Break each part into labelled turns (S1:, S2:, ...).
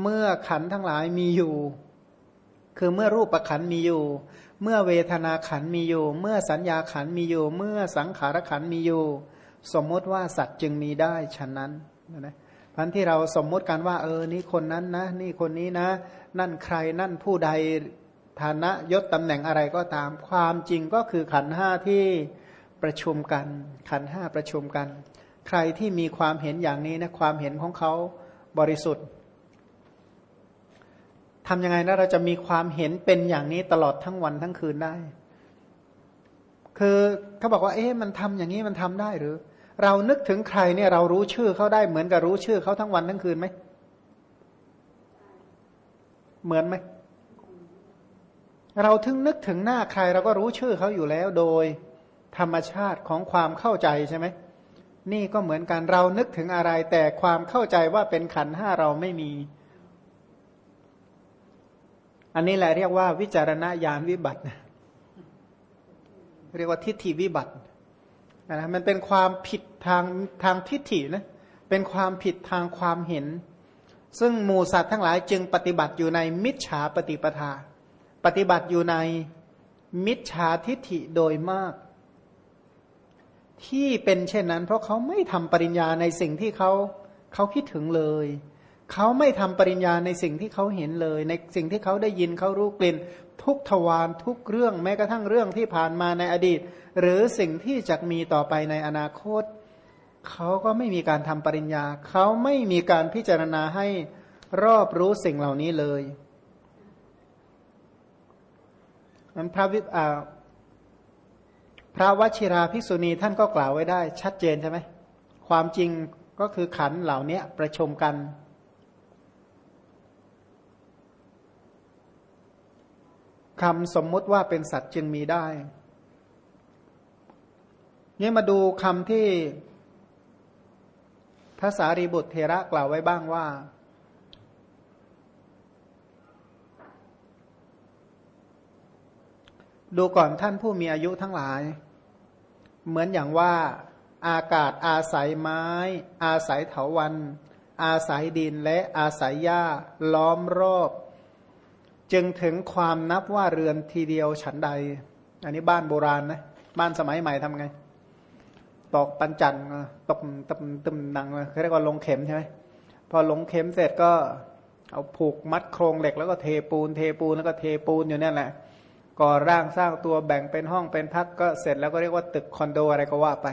S1: เมื่อขันทั้งหลายมีอยู่ คือเมื่อรูปประขันมีอยู่ เมื่อเวทนาขันมีอยู่ เมื่อสัญญาขันมีอยู่ เมื่อสังขารขันมีอยู่ สมมติว่าสัตว์จึงมีได้ฉะนั้นนะพันที่เราสมมติกันว่า เออนี่คนนั้นนะ นี่คนนี้นะ นั่นใครนั่นผู้ใดฐานะยศตำแหน่งอะไรก็ตาม ความจริงก็คือขันห้าที่ประชุมกัน ขันห้าประชุมกัน ใครที่มีความเห็นอย่างนี้นะความเห็นของเขาบริสุทธิ์ ทำยังไงนะเราจะมีความเห็นเป็นอย่างนี้ตลอดทั้งวันทั้งคืนได้ คือเขาบอกว่า เอ๊ะมันทำอย่างนี้มันทำได้หรือ เรานึกถึงใครเนี่ย เรารู้ชื่อเขาได้เหมือนกับรู้ชื่อเขาทั้งวันทั้งคืนไหมเหมือนไหมเราถึงนึกถึงหน้าใคร เราก็รู้ชื่อเขาอยู่แล้วโดยธรรมชาติของความเข้าใจใช่ไหมนี่ก็เหมือนกันเรานึกถึงอะไรแต่ความเข้าใจว่าเป็นขันห้าเราไม่มี อันนี้แหละเรียกว่าวิจารณญาณวิบัติเรียกว่าทิฏฐิวิบัตินะมันเป็นความผิดทางทางทิฏฐินะเป็นความผิดทางความเห็น ซึ่งหมูสัตว์ทั้งหลายจึงปฏิบัติอยู่ในมิจฉาปฏิปทา ปฏิบัติอยู่ในมิจฉาทิฏฐิโดยมาก ที่เป็นเช่นนั้น เพราะเขาไม่ทำปริญญาในสิ่งที่เขาเขาคิดถึงเลย เขาไม่ทำปริญญาในสิ่งที่เขาเห็นเลย ในสิ่งที่เขาได้ยินเขารู้กลิ่น ทุกทวารทุกเรื่องแม้กระทั่งเรื่องที่ผ่านมาในอดีต หรือสิ่งที่จะมีต่อไปในอนาคต เขาก็ไม่มีการทำปริญญา เขาไม่มีการพิจารณาให้รอบรู้สิ่งเหล่านี้เลยนั้นพระวิพระวชิราภิกษุณีท่านก็กล่าวไว้ได้ ชัดเจนใช่ไหมความจริงก็คือขันเหล่านี้ประชุมกัน คำสมมุติว่าเป็นสัตว์จึงมีได้นี่มาดูคำที่พระสารีบุตรเทระกล่าวไว้บ้างว่า ดูก่อนท่านผู้มีอายุทั้งหลาย เหมือนอย่างว่า อากาศอาศัยไม้ อาศัยเถาวัน อาศัยดินและอาศัยหญ้าล้อมรอบ จึงถึงความนับว่าเรือนทีเดียวฉันใด อันนี้บ้านโบราณนะ บ้านสมัยใหม่ทำไง ตอกปันจันตกตึมตึมดังเขาเรียกว่าลงเข็มใช่ไหมพอลงเข็มเสร็จก็เอาผูกมัดโครงเหล็กแล้วก็เทปูน เทปูนแล้วก็เทปูนอยู่นั่นแหละ ก่อร่างสร้างตัวแบ่งเป็นห้องเป็นพักก็เสร็จแล้วก็เรียกว่าตึกคอนโดอะไรก็ว่าไป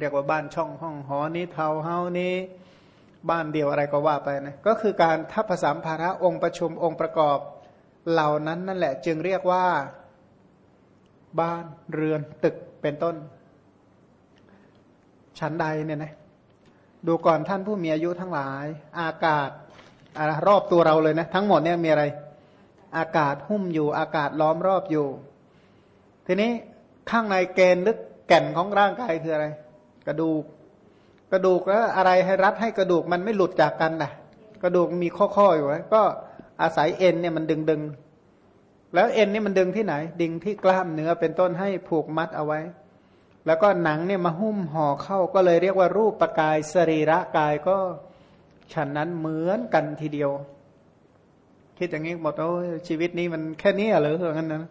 S1: เรียกว่าบ้านช่องห้องหอนี้เทาเฮานี้ บ้านเดียวอะไรก็ว่าไปนะก็คือการทัพภาษาภาระองค์ประชุมองค์ประกอบเหล่านั้นนั่นแหละ จึงเรียกว่า บ้านเรือนตึกเป็นต้น ชั้นใดเนี่ยนะดูก่อนท่านผู้มีอายุทั้งหลาย อากาศรอบตัวเราเลยนะ ทั้งหมดเนี่ยมีอะไร อากาศหุ้มอยู่ อากาศล้อมรอบอยู่ ทีนี้ข้างในเกณฑ์ลึกแก่นของร่างกายคืออะไร กระดูก ระดูกแล้วอะไรให้รัดให้กระดูกมันไม่หลุดจากกันนะกระดูกมีข้อๆอยู่ไว้ก็อาศัยเอ็นเนี่ยมันดึงดึงแล้วเอ็นนี่มันดึงที่ไหน ดึงที่กล้ามเนื้อเป็นต้นให้ผูกมัดเอาไว้ แล้วก็หนังเนี่ยมาหุ้มห่อเข้าก็เลยเรียกว่ารูปประกายสรีระกายก็ฉันนั้นเหมือนกันทีเดียว คิดอย่างนี้หมดโอ้ชีวิตนี้มันแค่นี้เหรอเงั้นนะ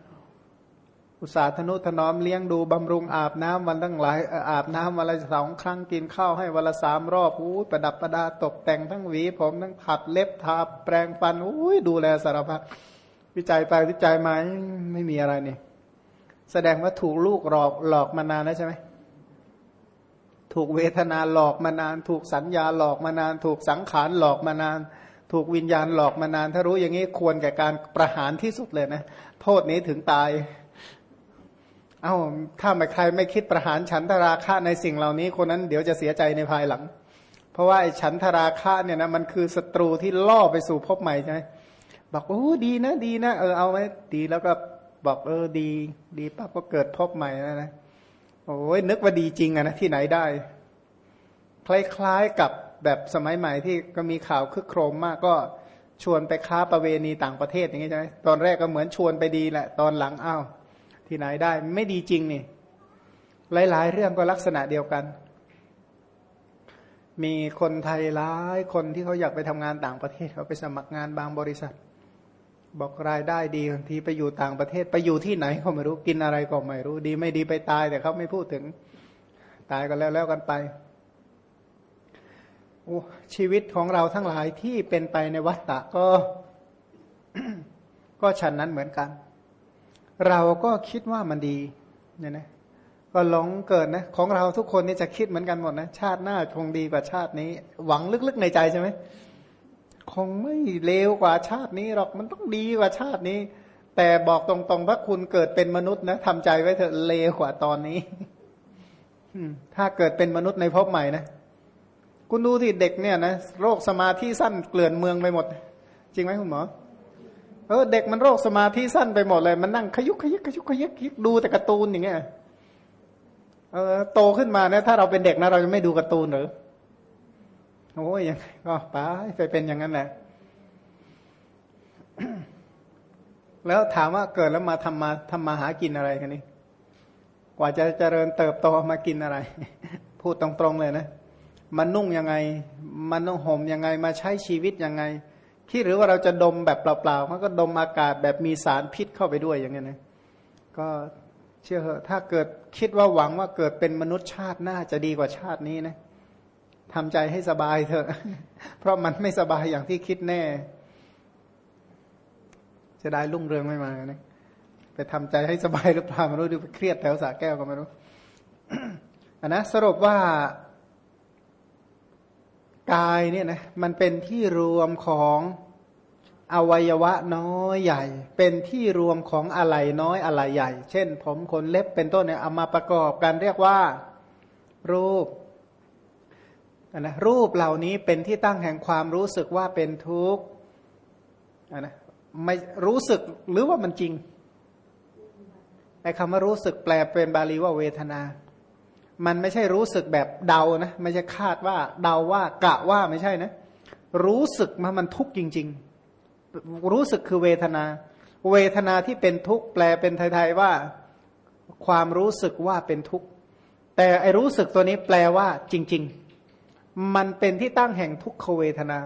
S1: อุตสาห์ธนุถนอมเลี้ยงดูบำรุงอาบน้ำวันตั้งหลายอาบน้ำวันละสองครั้งกินข้าวให้วันละสามรอบอู้ประดับประดาตกแต่งทั้งหวี ผมทั้งขัดเล็บทาแปรงฟันอู้ดูแลสารพัดวิจัยไปวิจัยมาไม่มีอะไรนี่แสดงว่าถูกลูกหลอกหลอกมานานแล้วใช่ไหมถูกเวทนาหลอกมานาน ถูกสัญญาหลอกมานาน ถูกสังขารหลอกมานาน ถูกวิญญาณหลอกมานาน ถ้ารู้อย่างนี้ควรแก่การประหารที่สุดเลยนะ โทษนี้ถึงตาย เอา้าถ้าไม่ใครไม่คิดประหารฉันทราคะในสิ่งเหล่านี้ คนนั้นเดี๋ยวจะเสียใจในภายหลัง เพราะว่าไอ้ฉันทราคะเนี่ยนะมันคือศัตรูที่ล่อไปสู่พบใหม่ใช่ไหมบอกโอ้ดีนะดีนะเออเอาไหมดีแล้วก็บอกเออดี ดีปั๊บก็เกิดพบใหม่นะนะโอ้ยนึกว่าดีจริงอะนะที่ไหนได้ คล้ายๆกับแบบสมัยใหม่ที่ก็มีข่าวคึกโครมมากก็ชวนไปค้าประเวณีต่างประเทศอย่างนี้ใช่ไหมตอนแรกก็เหมือนชวนไปดีแหละ ตอนหลังอ้าว ที่ไหนได้ ไม่ดีจริงนี่ หลายๆ เรื่องก็ลักษณะเดียวกัน มีคนไทยหลายคนที่เขาอยากไปทำงานต่างประเทศเขาไปสมัครงานบางบริษัท บอกรายได้ดีบางทีไปอยู่ต่างประเทศ ไปอยู่ที่ไหนก็ไม่รู้กินอะไรก็ไม่รู้ ดีไม่ดีไปตายแต่เขาไม่พูดถึงตายก็แล้วแล้วกันไปโอ้ชีวิตของเราทั้งหลายที่เป็นไปในวัฏฏะก็ ก็ฉันนั้นเหมือนกัน เราก็คิดว่ามันดีเนี่ยนะก็หลงเกิดนะของเราทุกคนนี่จะคิดเหมือนกันหมดนะชาติหน้าคงดีกว่าชาตินี้ หวังลึกๆในใจใช่ไหมคงไม่เลวกว่าชาตินี้หรอกมันต้องดีกว่าชาตินี้ แต่บอกตรงๆว่าคุณเกิดเป็นมนุษย์นะทำใจไว้เถอะเลวกว่าตอนนี้ถ้าเกิดเป็นมนุษย์ในภพใหม่นะคุณดูที่เด็กเนี่ยนะโรคสมาธิสั้นเกลื่อนเมืองไปหมด จริงไหมคุณหมอ ออเด็กมันโรคสมาธิสั้นไปหมดเลย มันนั่งขยุกขยิกขยุกขยิกดูแต่การ์ตูนอย่างเงี้ยเออโตขึ้นมาเนี่ยถ้าเราเป็นเด็กนะเราจะไม่ดูการ์ตูนหรือโอ้ยยังก็ไปไปเป็นอย่างนั้นแหละแล้วถามว่าเกิดแล้วมาทำมาทำมาหากินอะไรกันนี่กว่าจะเจริญเติบโตมากินอะไร พูดตรงๆเลยนะ มันนุ่งยังไง มันต้องห่มยังไง มาใช้ชีวิตยังไง ที่หรือว่าเราจะดมแบบเปล่าๆมันก็ดมอากาศแบบมีสารพิษเข้าไปด้วยอย่างเงี้ยนะก็เชื่อเหอะถ้าเกิดคิดว่าหวังว่าเกิดเป็นมนุษย์ชาติหน้าจะดีกว่าชาตินี้นะทำใจให้สบายเถอะ เพราะมันไม่สบายอย่างที่คิดแน่ จะได้รุ่งเรืองไม่มานะไปทำใจให้สบายหรือเปล่าไม่รู้ดูไปเครียดแถวสาแก้วก็ไม่รู้อันนะสรุปว่า กายเนี่ยนะมันเป็นที่รวมของอวัยวะน้อยใหญ่ เป็นที่รวมของอะไรน้อยอะไรใหญ่ เช่น ผมขนเล็บเป็นต้นเนี่ยเอามาประกอบกันเรียกว่ารูปนะรูปเหล่านี้เป็นที่ตั้งแห่งความรู้สึกว่าเป็นทุกข์นะไม่รู้สึกหรือว่ามันจริงไอ้คำว่ารู้สึกแปลเป็นบาลีว่าเวทนา มันไม่ใช่รู้สึกแบบเดานะไม่ใช่คาดว่าเดาว่ากะว่าไม่ใช่นะ รู้สึกมามันทุกข์จริง ๆ รู้สึกคือเวทนา เวทนาที่เป็นทุกข์แปลเป็นไทยๆว่า ความรู้สึกว่าเป็นทุกข์แต่ไอรู้สึกตัวนี้แปลว่า จริง ๆ มันเป็นที่ตั้งแห่งทุกขเวทนา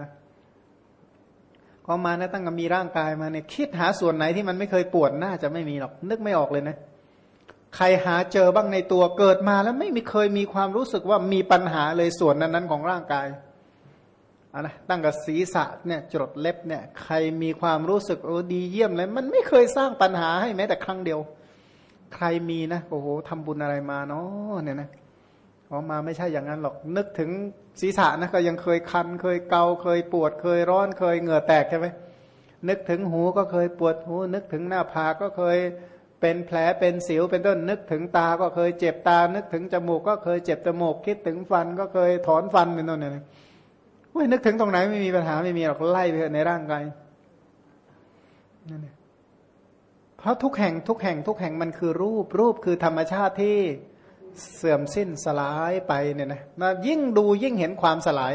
S1: ก็มานะตั้งแต่มีร่างกายมาเนี่ยคิดหาส่วนไหนที่มันไม่เคยปวดน่าจะไม่มีหรอก นึกไม่ออกเลยนะ ใครหาเจอบ้างในตัวเกิดมาแล้วไม่มีเคยมีความรู้สึกว่ามีปัญหาเลยส่วนนั้นๆของร่างกายอะนะตั้งกับศีรษะเนี่ยจดเล็บเนี่ยใครมีความรู้สึกโอ้ดีเยี่ยมเลยมันไม่เคยสร้างปัญหาให้แม้แต่ครั้งเดียว ใครมีนะโอ้โหทำบุญอะไรมาเนาะเนี่ยนะออกมาไม่ใช่อย่างนั้นหรอกนึกถึงศีรษะนะก็ยังเคยคัน เคยเกาเคยปวดเคยร้อนเคยเหงื่อแตกใช่ไหมนึกถึงหูก็เคยปวดหู นึกถึงหน้าผากก็เคย เป็นแผลเป็นสิวเป็นต้นนึกถึงตาก็เคยเจ็บตา นึกถึงจมูกก็เคยเจ็บจมูกคิดถึงฟันก็เคยถอนฟันเป็นต้นเนี่ยเว้ยนึกถึงตรงไหนไม่มีปัญหาไม่มีหรอกไล่ไปในร่างกายนั่นเองเพราะทุกแห่งทุกแห่งทุกแห่งมันคือรูปรูปคือธรรมชาติที่เสื่อมสิ้นสลายไปเนี่ยนะยิ่งดูยิ่งเห็นความสลาย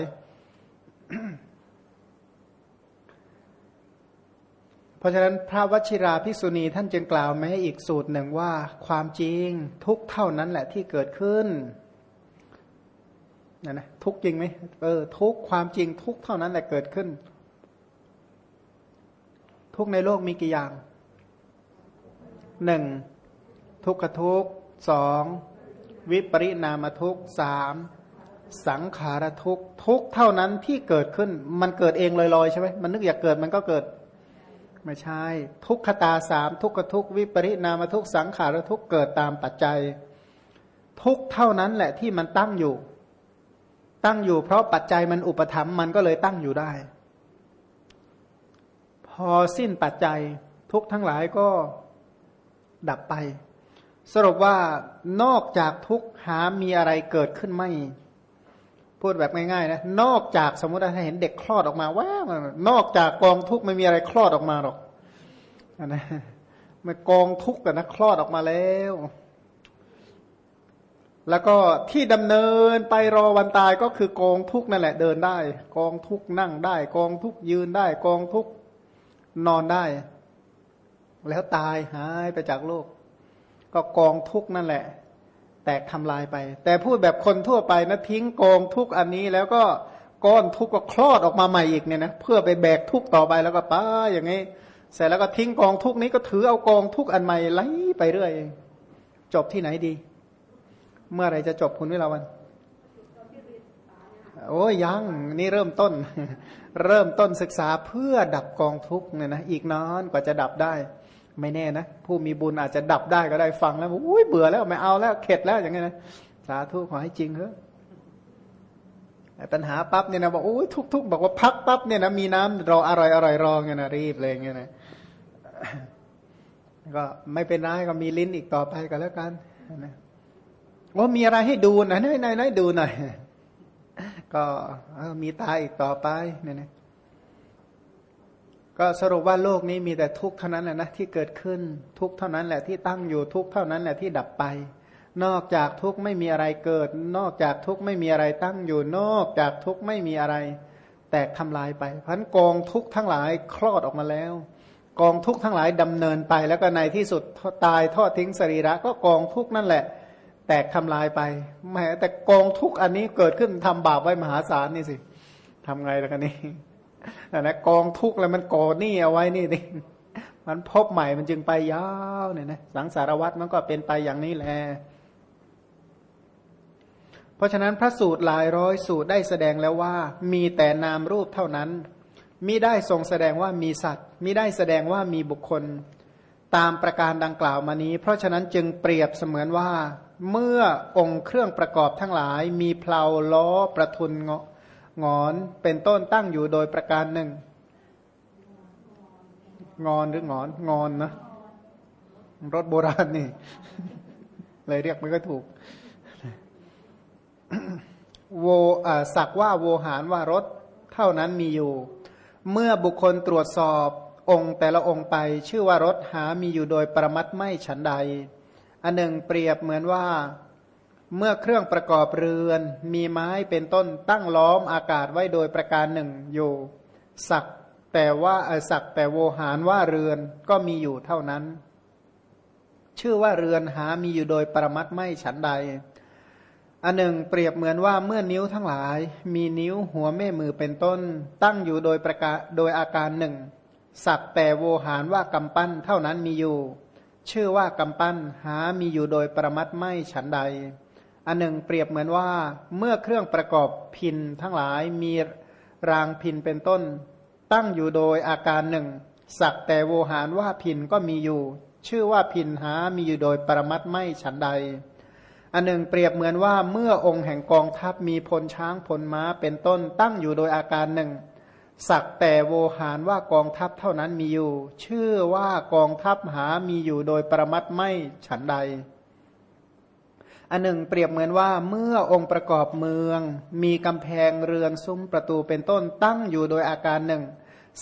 S1: เพราะฉะนั้นพระวชิราภิกษุณีท่านจึงกล่าวแม้อีกสูตรหนึ่งว่าความจริงทุกเท่านั้นแหละที่เกิดขึ้นนะนะทุกจริงไหมเออทุกความจริงทุกเท่านั้นแหละเกิดขึ้น ทุกในโลกมีกี่อย่างหนึ่งทุกขทุกสองวิปริณามทุกสามสังขารทุกทุกเท่านั้นที่เกิดขึ้น มันเกิดเองลอยๆใช่ไหมมันนึกอยากเกิดมันก็เกิด ไม่ใช่ ทุกขตาสามทุกขทุกวิปริณามทุกสังขารทุกเกิดตามปัจจัย ทุกเท่านั้นแหละที่มันตั้งอยู่ ตั้งอยู่เพราะปัจจัยมันอุปธรรมมันก็เลยตั้งอยู่ได้ พอสิ้นปัจจัยทุกทั้งหลายก็ดับไป สรุปว่านอกจากทุกหามีอะไรเกิดขึ้นไม่ พูดแบบง่ายๆนะนอกจากสมมติถ้าเห็นเด็กคลอดออกมาว้านอกจากกองทุกไม่มีอะไรคลอดออกมาหรอกนะมันกองทุกกันนะคลอดออกมาแล้ว แล้วก็ที่ดำเนินไปรอวันตายก็คือกองทุกนั่นแหละเดินได้ กองทุกนั่งได้ กองทุกยืนได้ กองทุกนอนได้ แล้วตายหายไปจากโลก ก็กองทุกนั่นแหละ แตกทำลายไป แต่พูดแบบคนทั่วไปนะทิ้งกองทุกอันนี้แล้วก็ก้อนทุกก็คลอดออกมาใหม่อีกเนี่ยนะเพื่อไปแบกทุกต่อไปแล้วก็ป้าอย่างนี้เสร็จแล้วก็ทิ้งกองทุกนี้ก็ถือเอากองทุกอันใหม่ไหลไปเรื่อย จบที่ไหนดี เมื่อไรจะจบคุณวิลาวัน โอ้ยยัง นี่เริ่มต้น เริ่มต้นศึกษาเพื่อดับกองทุกเนี่ยนะอีกนานกว่าจะดับได้ ไม่แน่นะ ผู้มีบุญอาจจะดับได้ก็ได้ฟังแล้วอุ้ยเบื่อแล้วไม่เอาแล้วเข็ดแล้วอย่างเงี้ยนะสาธุขอให้จริงเถอะปัญหาปั๊บเนี่ยนะบอกโอ้ยทุกๆ บอกว่าพักปั๊บเนี่ยนะมีน้ำรออร่อยอร่อยรอเงี้ยนะรีบเลยเงี้ยนะก็ไม่เป็นไรก็มีลิ้นอีกต่อไปก็แล้วกันนะว่ามีอะไรให้ดูนะไหนไหนไหนดูหน่อยก็มีตาอีกต่อไปเนี่ยนะ ก็สรุปว่าโลกนี้มีแต่ทุกข์เท่านั้นแหละนะที่เกิดขึ้นทุกข์เท่านั้นแหละที่ตั้งอยู่ทุกข์เท่านั้นแหละที่ดับไป นอกจากทุกข์ไม่มีอะไรเกิด นอกจากทุกข์ไม่มีอะไรตั้งอยู่ นอกจากทุกข์ไม่มีอะไร แตกทำลายไปพันกองทุกข์ทั้งหลายคลอดออกมาแล้ว กองทุกข์ทั้งหลายดำเนินไปแล้วก็ในที่สุดตายทอดทิ้งสรีระ ก็กองทุกข์นั่นแหละ แตกทำลายไปแม้แต่กองทุกข์อันนี้เกิดขึ้นทำบาปไว้มหาศาลนี่สิทำไงล่ะกันนี่ นะกองทุกข์แล้วมันก่อหนี้เอาไว้นี่ดิมันพบใหม่มันจึงไปยาวเนี่ยนะสังสารวัตรมันก็เป็นไปอย่างนี้แหละเพราะฉะนั้นพระสูตรหลายร้อยสูตรได้แสดงแล้วว่า มีแต่นามรูปเท่านั้นมิได้ทรงแสดงว่ามีสัตว์มิได้แสดงว่ามีบุคคล ตามประการดังกล่าวมานี้ เพราะฉะนั้นจึงเปรียบเสมือนว่า เมื่อองค์เครื่องประกอบทั้งหลาย มีเพลาล้อประทุนเงาะ งอนเป็นต้นตั้งอยู่โดยประการหนึ่ง งอนหรืองอนงอนนะรถโบราณนี่ เลยเรียกไม่ก็ถูกโวสักว่าโวหารว่ารถเท่านั้นมีอยู่ เมื่อบุคคลตรวจสอบองค์แต่ละองค์ไป ชื่อว่ารถหามีอยู่โดยประมัดไม่ฉันใด อันหนึ่งเปรียบเหมือนว่า เมื่อเครื่องประกอบเรือน มีไม้เป็นต้นตั้งล้อมอากาศไว้โดยประการหนึ่งอยู่ สักแต่ว่าสักแต่โวหารว่าเรือนก็มีอยู่เท่านั้น ชื่อว่าเรือนหามีอยู่โดยประมัดไม่ฉันใด อันหนึ่งเปรียบเหมือนว่าเมื่อนิ้วทั้งหลาย มีนิ้วหัวแม่มือเป็นต้น ตั้งอยู่โดยประกาโดยอาการหนึ่งสักแต่โวหารว่ากำปั้นเท่านั้นมีอยู่ ชื่อว่ากำปั้นหามีอยู่โดยประมัดไม่ฉันใด อันหนึ่งเปรียบเหมือนว่าเมื่อเครื่องประกอบพินทั้งหลายมีรางพินเป็นต้น ตั้งอยู่โดยอาการหนึ่ง สักแต่โวหารว่าพินก็มีอยู่ ชื่อว่าพินหามีอยู่โดยปรมัตไม่ฉันใด อันหนึ่งเปรียบเหมือนว่าเมื่อองค์แห่งกองทัพมีพลช้างพลม้าเป็นต้น ตั้งอยู่โดยอาการหนึ่ง สักแต่โวหารว่ากองทัพเท่านั้นมีอยู่ ชื่อว่ากองทัพหามีอยู่โดยปรมัตไม่ฉันใด อันหนึ่งเปรียบเหมือนว่าเมื่อองค์ประกอบเมือง มีกำแพงเรือนซุ้มประตูเป็นต้นตั้งอยู่โดยอาการหนึ่ง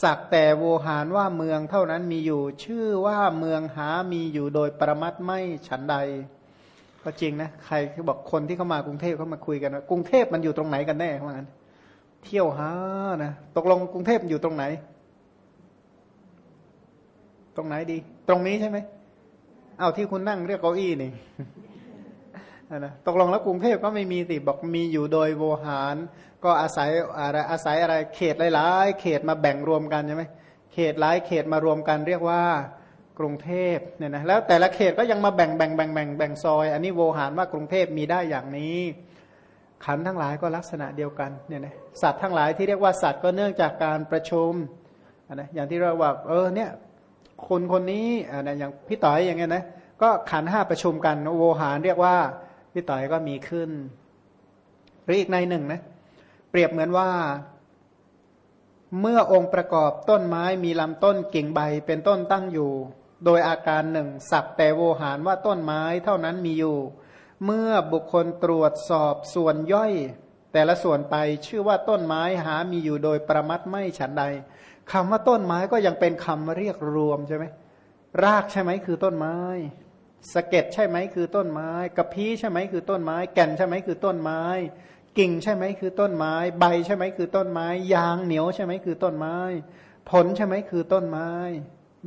S1: สักแต่โวหารว่าเมืองเท่านั้นมีอยู่ ชื่อว่าเมืองหามีอยู่โดยประมัดไม่ฉันใด ก็จริงนะ ใครที่บอกคนที่เข้ามากรุงเทพเขามาคุยกันว่ากรุงเทพมันอยู่ตรงไหนกันแน่เขางั้นเที่ยวหานะตกลงกรุงเทพอยู่ตรงไหน ตรงไหนดี ตรงนี้ใช่ไหมเอาที่คุณนั่งเรียกเก้าอี้นี่ นะตกลงแล้วกรุงเทพก็ไม่มีสิบอกมีอยู่โดยโวหาร ก็อาศัยอะไรอาศัยอะไรเขตหลายๆ เขตมาแบ่งรวมกันใช่ไหมเขตหลายเขตมารวมกันเรียกว่ากรุงเทพเนี่ยนะแล้วแต่ละเขตก็ยังมาแบ่งแบ่งแบ่งแบ่งแบ่งซอย อันนี้โวหารว่ากรุงเทพมีได้อย่างนี้ ขันทั้งหลายก็ลักษณะเดียวกันเนี่ยนะสัตว์ทั้งหลายที่เรียกว่าสัตว์ก็เนื่องจากการประชุมนะอย่างที่เราว่าเออเนี่ยคนคนนี้อ่านะอย่างพี่ต่อยอย่างเงี้ยนะก็ขันห้าประชุมกันโวหารเรียกว่า พี่ต่อยก็มีขึ้น หรืออีกในหนึ่งนะ เปรียบเหมือนว่า เมื่อองค์ประกอบต้นไม้มีลำต้นกิ่งใบเป็นต้นตั้งอยู่ โดยอาการหนึ่ง สักแต่โวหารว่าต้นไม้เท่านั้นมีอยู่ เมื่อบุคคลตรวจสอบส่วนย่อย แต่ละส่วนไปชื่อว่าต้นไม้หามีอยู่โดยประมัดไม่ฉันใดคำว่าต้นไม้ก็ยังเป็นคำเรียกรวมใช่ไหมรากใช่ไหมคือต้นไม้ สะเก็ดใช่ไหมคือต้นไม้กระพี้ใช่ไหมคือต้นไม้ แก่นใช่ไหมคือต้นไม้ กิ่งใช่ไหมคือต้นไม้ ใบใช่ไหมคือต้นไม้ ยางเหนียวใช่ไหมคือต้นไม้ ผลใช่ไหมคือต้นไม้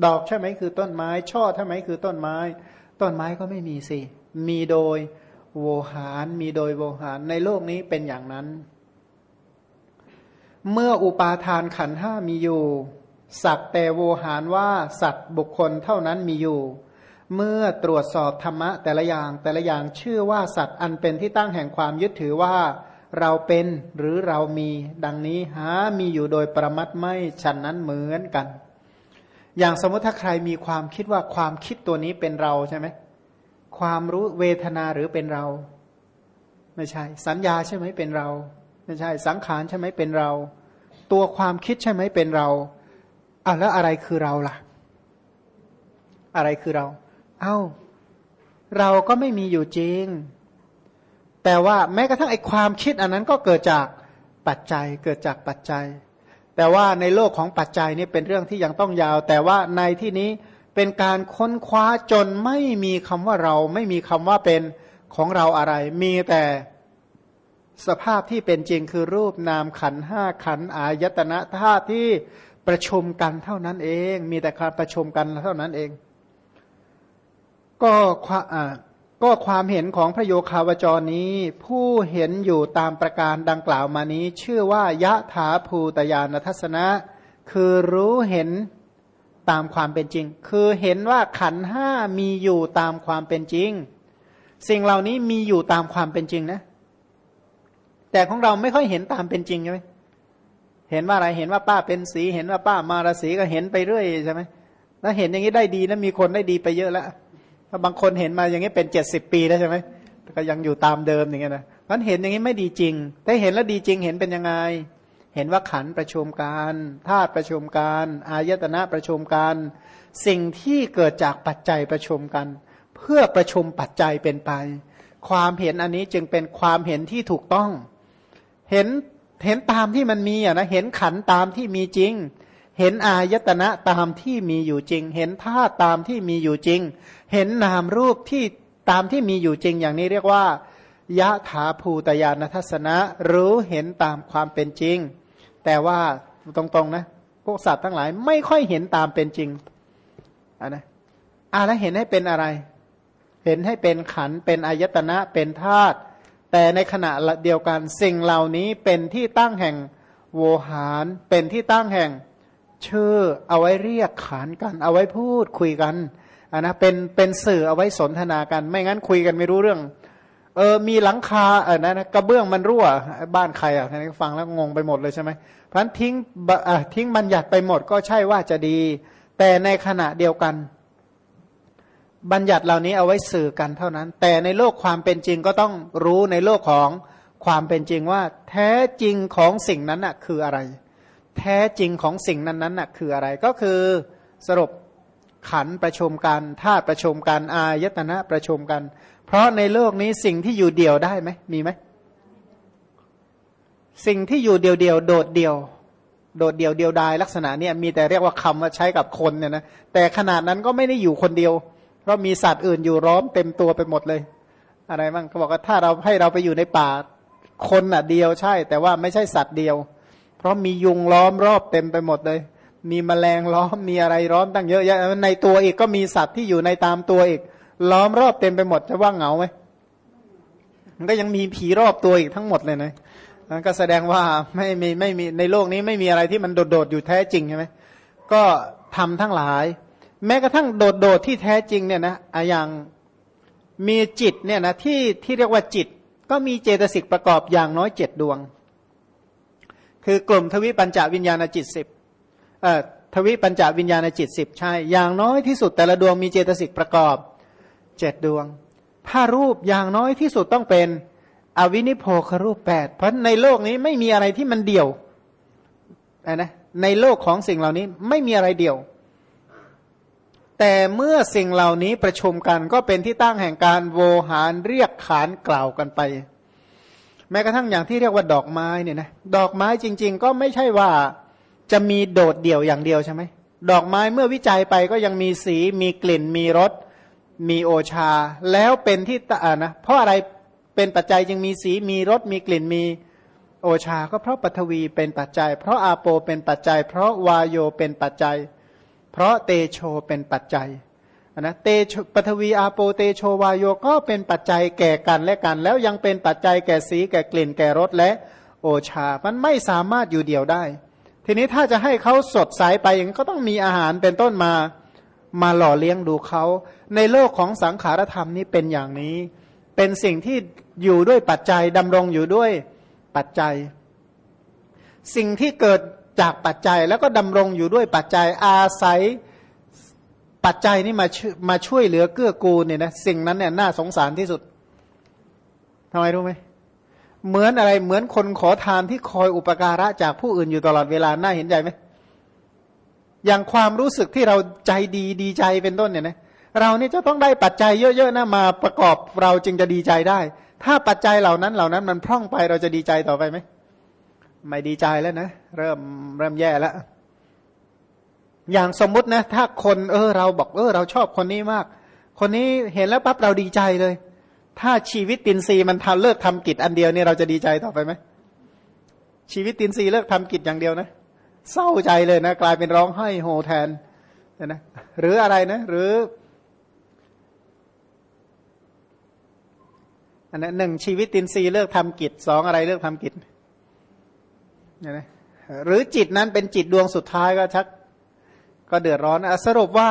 S1: ดอกใช่ไหมคือต้นไม้ ช่อใช่ไหมคือต้นไม้ ต้นไม้ก็ไม่มีสิ มีโดยโวหารมีโดยโวหารในโลกนี้เป็นอย่างนั้น เมื่ออุปาทานขันห้ามีอยู่ สัตว์แต่โวหารว่าสัตว์บุคคลเท่านั้นมีอยู่ เมื่อตรวจสอบธรรมะแต่ละอย่างแต่ละอย่างชื่อว่าสัตว์อันเป็นที่ตั้งแห่งความยึดถือว่าเราเป็นหรือเรามีดังนี้หามีอยู่โดยประมัดไม่ฉันนั้นเหมือนกัน อย่างสมมติถ้าใครมีความคิดว่าความคิดตัวนี้เป็นเราใช่ไหมความรู้เวทนาหรือเป็นเรา ไม่ใช่ สัญญาใช่ไหมเป็นเรา ไม่ใช่ สังขารใช่ไหมเป็นเรา ตัวความคิดใช่ไหมเป็นเราอะแล้วอะไรคือเราล่ะ อะไรคือเรา เอา้า เราก็ไม่มีอยู่จริง แต่ว่าแม้กระทั่งไอความคิดอันนั้นก็เกิดจากปัจจัยเกิดจากปัจจัย แต่ว่าในโลกของปัจจัยนี่เป็นเรื่องที่ยังต้องยาว แต่ว่าในที่นี้เป็นการค้นคว้าจนไม่มีคำว่าเรา ไม่มีคำว่าเป็นของเราอะไร มีแต่สภาพที่เป็นจริงคือรูปนามขันห้าขันอายตนะธาตุที่ประชุมกันเท่านั้นเอง มีแต่การประชุมกันเท่านั้นเอง ก็ก็ความเห็นของพระโยคาวจรนี้ ผู้เห็นอยู่ตามประการดังกล่าวมานี้ ชื่อว่ายะถาภูตยานทัศนะ คือรู้เห็นตามความเป็นจริง คือเห็นว่าขันห้ามีอยู่ตามความเป็นจริง สิ่งเหล่านี้มีอยู่ตามความเป็นจริงนะ แต่ของเราไม่ค่อยเห็นตามเป็นจริงใช่ไหมเห็นว่าอะไรเห็นว่าป้าเป็นสี เห็นว่าป้ามารสีก็เห็นไปเรื่อยใช่ไหมแล้วเห็นอย่างนี้ได้ดีนะมีคนได้ดีไปเยอะแล้ว ถ้าบางคนเห็นมาอย่างนี้เป็นเจ็ดสิบปีแล้วใช่ไหมก็ยังอยู่ตามเดิมอย่างเงี้ยนะมันเห็นอย่างนี้ไม่ดีจริง แต่เห็นแล้วดีจริงเห็นเป็นยังไง เห็นว่าขันประชุมการธาตุประชุมการอายตนะประชุมการสิ่งที่เกิดจากปัจจัยประชุมกัน เพื่อประชุมปัจจัยเป็นไป ความเห็นอันนี้จึงเป็นความเห็นที่ถูกต้อง เห็นเห็นตามที่มันมีอะนะเห็นขันตามที่มีจริง เห็นอายตนะตามที่มีอยู่จริง เห็นธาตุตามที่มีอยู่จริง เห็นนามรูปที่ตามที่มีอยู่จริง อย่างนี้เรียกว่ายะถาภูตยานทัศนะ รู้เห็นตามความเป็นจริง แต่ว่าตรงๆนะพวกสัตว์ทั้งหลายไม่ค่อยเห็นตามเป็นจริงอะนะอะแล้วเห็นให้เป็นอะไร เห็นให้เป็นขันเป็นอายตนะเป็นธาตุแต่ในขณะเดียวกันสิ่งเหล่านี้เป็นที่ตั้งแห่งโวหาร เป็นที่ตั้งแห่ง ชื่อเอาไว้เรียกขานกัน เอาไว้พูดคุยกันอันนะเป็นเป็นสื่อเอาไว้สนทนากัน ไม่งั้นคุยกันไม่รู้เรื่อง เออมีหลังคาเออนะนะกระเบื้องมันรั่ว บ้านใครอะฟังแล้วงงไปหมดเลยใช่ไหมเพราะฉะนั้นทิ้งอะทิ้งบัญญัติไปหมดก็ใช่ว่าจะดี แต่ในขณะเดียวกัน บัญญัติเหล่านี้เอาไว้สื่อกันเท่านั้น แต่ในโลกความเป็นจริงก็ต้องรู้ในโลกของความเป็นจริงว่า แท้จริงของสิ่งนั้นน่ะคืออะไร แท้จริงของสิ่งนั้นนั้นน่ะคืออะไรก็คือสรุปขันประชุมกันธาตุประชุมกันอายตนะประชุมกัน เพราะในโลกนี้สิ่งที่อยู่เดี่ยวได้ไหมมีไหมสิ่งที่อยู่เดียวเดียว โดดเดียวโดดเดียวเดียวดายลักษณะเนี่ยมีแต่เรียกว่าคำว่าใช้กับคนเนี่ยนะแต่ขนาดนั้นก็ไม่ได้อยู่คนเดียว เพราะมีสัตว์อื่นอยู่ร้อมเต็มตัวไปหมดเลย อะไรบ้างเขาบอกว่าถ้าเราให้เราไปอยู่ในป่าคนอะเดียวใช่ แต่ว่าไม่ใช่สัตว์เดียว ราะมียุงล้อมรอบเต็มไปหมดเลย มีแมลงล้อมมีอะไรล้อมตั้งเยอะแยะในตัวอีกก็มีสัตว์ที่อยู่ในตามตัวอีก ล้อมรอบเต็มไปหมดจะว่าเหงาไหมมันก็ยังมีผีรอบตัวอีกทั้งหมดเลยนะนั่นก็แสดงว่าไม่มีไม่มีในโลกนี้ไม่มีอะไรที่มันโดดๆอยู่แท้จริงใช่ไหมก็ทำทั้งหลาย แม้กระทั่งโดดๆที่แท้จริงเนี่ยนะอย่างมีจิตเนี่ยนะที่ที่เรียกว่าจิต ก็มีเจตสิกประกอบอย่างน้อยเจ็ดดวง คือกลุ่มทวิปัญจวิญญาณจิตสิบทวิปัญจวิญญาณจิตสิบใช่ อย่างน้อยที่สุดแต่ละดวงมีเจตสิกประกอบเจ็ดดวง ถ้ารูปอย่างน้อยที่สุดต้องเป็นอวินิโพครูปแปดเพราะในโลกนี้ไม่มีอะไรที่มันเดี่ยวนะในโลกของสิ่งเหล่านี้ไม่มีอะไรเดี่ยว แต่เมื่อสิ่งเหล่านี้ประชุมกันก็เป็นที่ตั้งแห่งการโวหารเรียกขานกล่าวกันไป แม้กระทั่งอย่างที่เรียกว่าดอกไม้เนี่ยนะดอกไม้จริง ๆ ก็ไม่ใช่ว่าจะมีโดดเดี่ยวอย่างเดียวใช่ไหมดอกไม้เมื่อวิจัยไปก็ยังมีสีมีกลิ่น มีรสมีโอชา แล้วเป็นที่ตานะเพราะอะไรเป็นปัจจัยจึงมีสีมีรสมีกลิ่นมีโอชา ก็เพราะปฐวีเป็นปัจจัย เพราะอาโปเป็นปัจจัย เพราะวายโยเป็นปัจจัย เพราะเตโชเป็นปัจจัย นะเตโชปฐวีอาโปเตโชวายโยก็เป็นปัจจัยแก่กันและกัน แล้วยังเป็นปัจจัยแก่สีแก่กลิ่นแก่รสและโอชา มันไม่สามารถอยู่เดียวได้ ทีนี้ถ้าจะให้เขาสดใสไปอย่างก็ต้องมีอาหารเป็นต้นมามาหล่อเลี้ยงดูเขา ในโลกของสังขารธรรมนี้เป็นอย่างนี้ เป็นสิ่งที่อยู่ด้วยปัจจัยดำรงอยู่ด้วยปัจจัย สิ่งที่เกิดจากปัจจัยแล้วก็ดำรงอยู่ด้วยปัจจัยอาศัย ปัจจัยนี้มามาช่วยเหลือเกื้อกูลเนี่ยนะสิ่งนั้นเนี่ยน่าสงสารที่สุดทำไมรู้ไหมเหมือนอะไรเหมือนคนขอทานที่คอยอุปการะจากผู้อื่นอยู่ตลอดเวลาน่าเห็นใจไหมอย่างความรู้สึกที่เราใจดีดีใจเป็นต้นเนี่ยนะเรานี่จะต้องได้ปัจจัยเยอะๆนะมาประกอบเราจึงจะดีใจได้ ถ้าปัจจัยเหล่านั้นเหล่านั้นมันพร่องไปเราจะดีใจต่อไปไหมไม่ดีใจแล้วนะเริ่มเริ่มแย่แล้ว อย่างสมมุตินะ ถ้าคนเออ เราบอกเออ เราชอบคนนี้มาก คนนี้เห็นแล้วปั๊บเราดีใจเลย ถ้าชีวิตตินซีมันทำเลิกทำกิจอันเดียวเนี่ยเราจะดีใจต่อไปไหมชีวิตตินซีเลิกทำกิจอย่างเดียวนะเศร้าใจเลยนะ กลายเป็นร้องไห้โฮแทนนะหรืออะไรนะ หรืออันนั้นหนึ่งชีวิตตินซีเลิกทำกิจสองอะไรเลิกทำกิจเนี่ยนะหรือจิตนั้นเป็นจิตดวงสุดท้ายก็ชัก ก็เดือดร้อนอสรุปว่า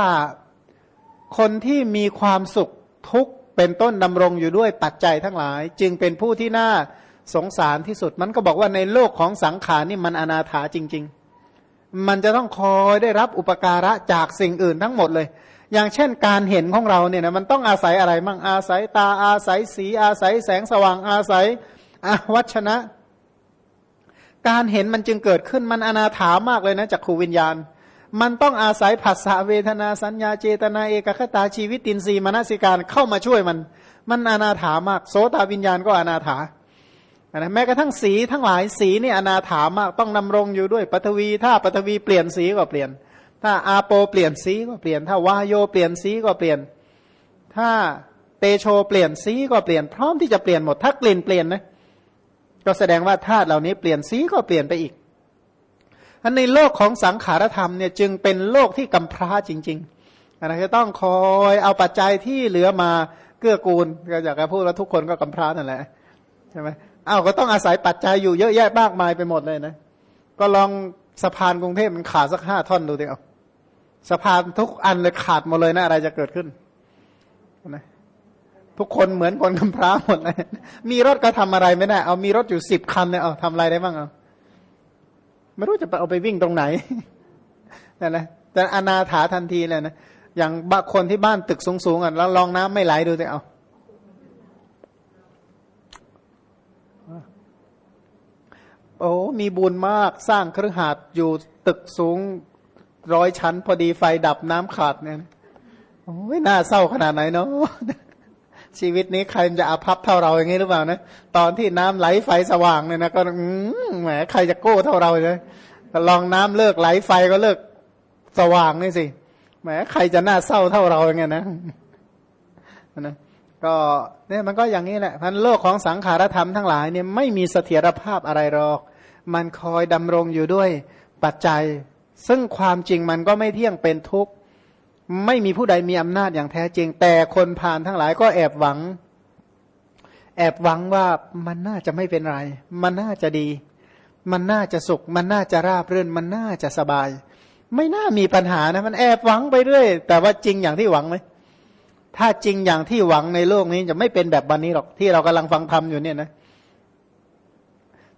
S1: คนที่มีความสุขทุกเป็นต้นดำรงอยู่ด้วยปัจจัยทั้งหลาย จึงเป็นผู้ที่น่าสงสารที่สุด มันก็บอกว่าในโลกของสังขารนี่มันอนาถาจริง ๆ มันจะต้องคอยได้รับอุปการะจากสิ่งอื่นทั้งหมดเลย อย่างเช่นการเห็นของเราเนี่ยนะมันต้องอาศัยอะไรมั่งอาศัยตาอาศัยสีอาศัยแสงสว่างอาศัยอวัชนะ การเห็นมันจึงเกิดขึ้นมันอนาถามากเลยนะจากขูวิญญาณ มันต้องอาศัยผัสสะเวทนาสัญญาเจตนาเอกคตาชีวิตตินรีมนสิการเข้ามาช่วยมัน มันอนาถามาก โสตวิญญาณก็อนาถานะแม้กระทั่งสีทั้งหลายสีนี่อนาถามากต้องนำรงอยู่ด้วยปฐวีถ้าปฐวีเปลี่ยนสีก็เปลี่ยน ถ้าอาโปเปลี่ยนสีก็เปลี่ยน ถ้าวาโยเปลี่ยนสีก็เปลี่ยน ถ้าเตโชเปลี่ยนสีก็เปลี่ยนพร้อมที่จะเปลี่ยนหมดถ้ากลิ่นเปลี่ยนนะก็แสดงว่าธาตุเหล่านี้เปลี่ยนสีก็เปลี่ยนไปอีก อันในโลกของสังขารธรรมเนี่ยจึงเป็นโลกที่กำพร้าจริงๆนะจะต้องคอยเอาปัจจัยที่เหลือมาเกื้อกูลก็อยากจะพูดว่าทุกคนก็กำพร้านั่นแหละใช่ไหมอ้าวก็ต้องอาศัยปัจจัยอยู่เยอะแยะมากมายไปหมดเลยนะ ก็ลองสะพานกรุงเทพมันขาดสักห้าท่อนดูดิเอาสะพานทุกอันเลยขาดหมดเลยนะอะไรจะเกิดขึ้นนะทุกคนเหมือนคนกำพร้าหมดเลยมีรถก็ทำอะไรไม่ได้ เอามีรถอยู่สิบคันเนี่ยเอาทำอะไรได้บ้างเอา ไม่รู้จะไปเอาไปวิ่งตรงไหนนั่นแหละแต่อนาถาทันทีเลยนะอย่างบางคนที่บ้านตึกสูงๆอะแล้วลองน้ำไม่ไหลดูสิเอาโอ้มีบุญมากสร้างเครือหาดอยู่ตึกสูงร้อยชั้น พอดีไฟดับน้ำขาดเนี่ยโอ้ยน่าเศร้าขนาดไหนเนาะ ชีวิตนี้ใครจะอาภัพเท่าเราอย่างนี้หรือเปล่านะตอนที่น้ำไหลไฟสว่างเนี่ยนะก็แหมใครจะโก้เท่าเราเลยลองน้ำเลิกไหลไฟก็เลิกสว่างนี่สิแหมใครจะน่าเศร้าเท่าเราอย่างเงี้ยนะนะก็เนี่ยมันก็อย่างนี้แหละพันโลกของสังขารธรรมทั้งหลายเนี่ยไม่มีเสถียรภาพอะไรหรอก มันคอยดำรงอยู่ด้วยปัจจัย ซึ่งความจริงมันก็ไม่เที่ยงเป็นทุกข์ ไม่มีผู้ใดมีอำนาจอย่างแท้จริง แต่คนผ่านทั้งหลายก็แอบหวัง แอบหวังว่ามันน่าจะไม่เป็นไร มันน่าจะดี มันน่าจะสุข มันน่าจะราบรื่น มันน่าจะสบาย ไม่น่ามีปัญหานะ มันแอบหวังไปเรื่อย แต่ว่าจริงอย่างที่หวังไหมถ้าจริงอย่างที่หวังในโลกนี้จะไม่เป็นแบบวันนี้หรอกที่เรากำลังฟังธรรมอยู่เนี่ยนะ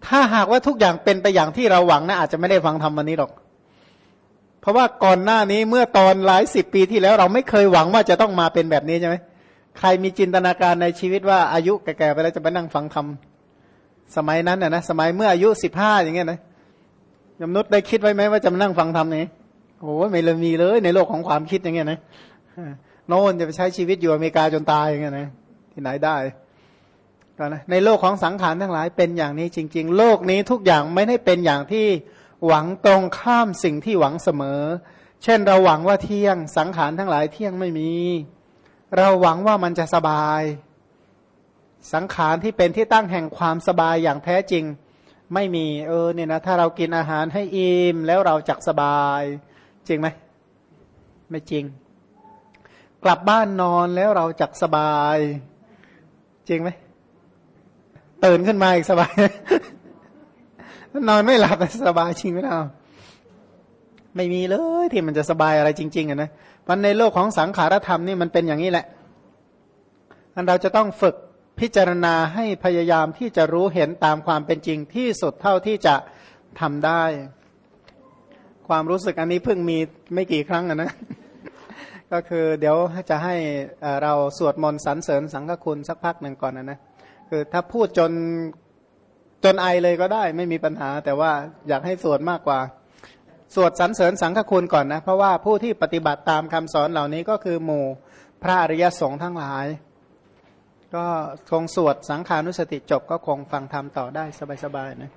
S1: ถ้าหากว่าทุกอย่างเป็นไปอย่างที่เราหวังนะอาจจะไม่ได้ฟังธรรมวันนี้หรอก เพราะว่าก่อนหน้านี้เมื่อตอนหลายสิบปีที่แล้ว เราไม่เคยหวังว่าจะต้องมาเป็นแบบนี้ใช่ไหมใครมีจินตนาการในชีวิตว่าอายุแก่ๆไปแล้วจะไปนั่งฟังธรรมสมัยนั้นนะนะสมัยเมื่ออายุสิบห้าอย่างเงี้ยนะยมนุษย์ได้คิดไว้ไหมว่าจะมานั่งฟังธรรมนี้โอ้ไม่เลยมีเลย ในโลกของความคิดอย่างเงี้ยนะโน่นจะไปใช้ชีวิตอยู่อเมริกาจนตายอย่างเงี้ยนะที่ไหนได้ก็นะในโลกของสังขารทั้งหลายเป็นอย่างนี้จริง ๆ โลกนี้ทุกอย่างไม่ได้เป็นอย่างที่ หวังตรงข้ามสิ่งที่หวังเสมอ เช่นเราหวังว่าเที่ยงสังขารทั้งหลายเที่ยงไม่มี เราหวังว่ามันจะสบาย สังขารที่เป็นที่ตั้งแห่งความสบายอย่างแท้จริง ไม่มีเออเนี่ยนะถ้าเรากินอาหารให้อิ่มแล้วเราจักสบาย จริงไหมไม่จริง กลับบ้านนอนแล้วเราจักสบาย จริงไหมตื่นขึ้นมาอีกสบาย นอนไม่หลับสบายจริงไหมเราไม่มีเลยที่มันจะสบายอะไรจริง ๆอะนะมันในโลกของสังขารธรรมนี่มันเป็นอย่างนี้แหละอันเราจะต้องฝึกพิจารณาให้พยายามที่จะรู้เห็นตามความเป็นจริงที่สุดเท่าที่จะทำได้ ความรู้สึกอันนี้เพิ่งมีไม่กี่ครั้งอะนะ ก็คือเดี๋ยวจะให้เราสวดมนต์สรรเสริญสังฆคุณสักพักหนึ่งก่อนนะนะคือถ้าพูดจน จนไอเลยก็ได้ไม่มีปัญหา แต่ว่าอยากให้สวดมากกว่า สวดสรรเสริญสังฆคุณก่อนนะ เพราะว่าผู้ที่ปฏิบัติตามคำสอนเหล่านี้ก็คือหมู่พระอริยสงฆ์ทั้งหลาย ก็คงสวดสังขานุสติจบก็คงฟังธรรมต่อได้สบายๆนะ